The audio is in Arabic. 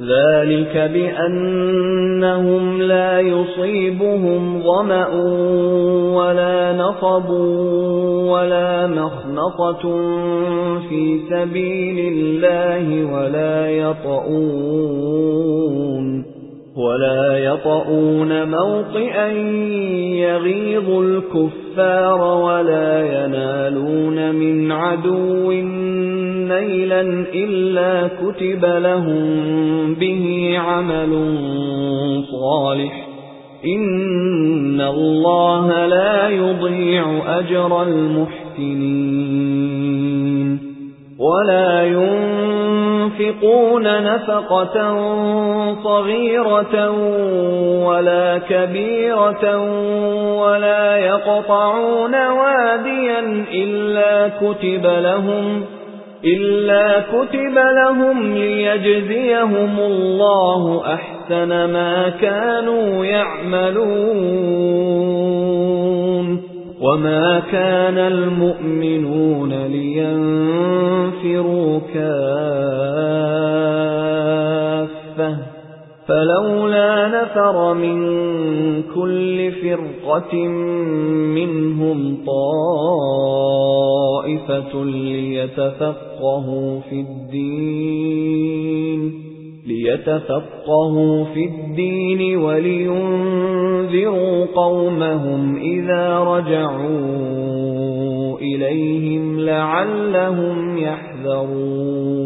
ذلك بأنهم لا يصيبهم ظمأ ولا نصب ولا مخنطة في سبيل الله ولا يطؤون ولا يطؤون موطئا يغيظ الكفار ولا ينالون من عدو نيلا إلا كتب لهم به عمل صالح. إن الله لا يضيع أجر المحسنين. ولا ينفقون نفقة صغيرة ولا كبيرة ولا يقطعون واديا إلا كتب لهم إلا كتب لهم ليجزيهم الله أحسن ما كانوا يعملون وما كان المؤمنون لينفروا كافة فلولا نفر من كل فرقة منهم طائفة ليتفقهوا في الدين ليتفقهوا في الدين ولينذروا قومهم إذا رجعوا إليهم لعلهم يحذرون.